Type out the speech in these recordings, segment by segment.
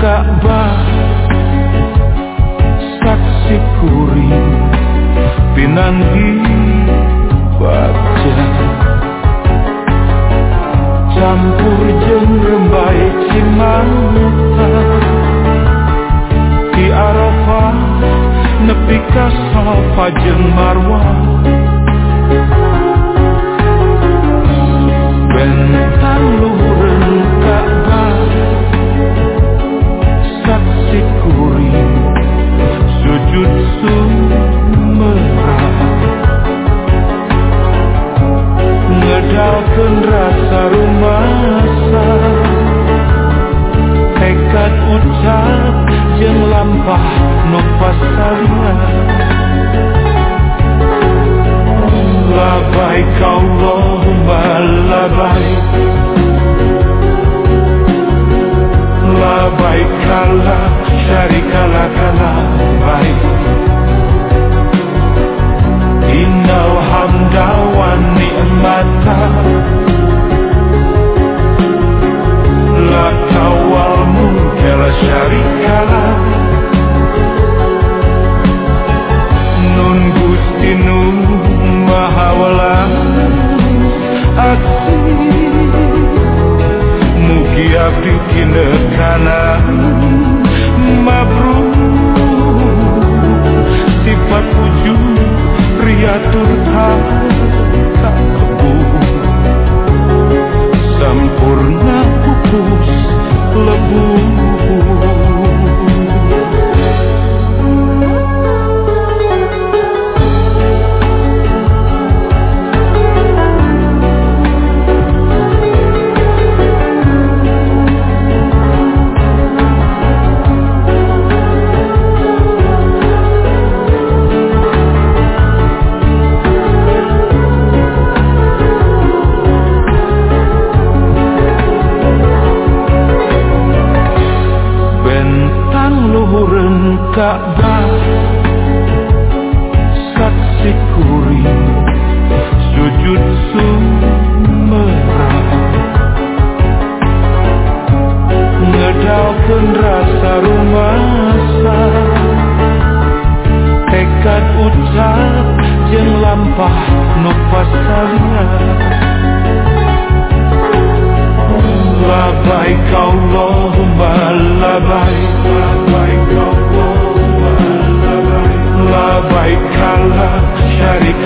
Ka'bah Saksi kuring Pinangi baca Campur jeng rembai cimanguta Di Arafah Nepi kasofa jeng marwah. Bentar ขึ้นร Rabbi kinekana sifat riatur tak pupus lembut. nuhurun Ka'bah saksi kuring sujud sumerah ngedalkan rasa rumasa tekad ucap jeng lampah nu pasalnya Labbaik Allahumma labbaik.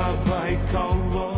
Baba, Baba,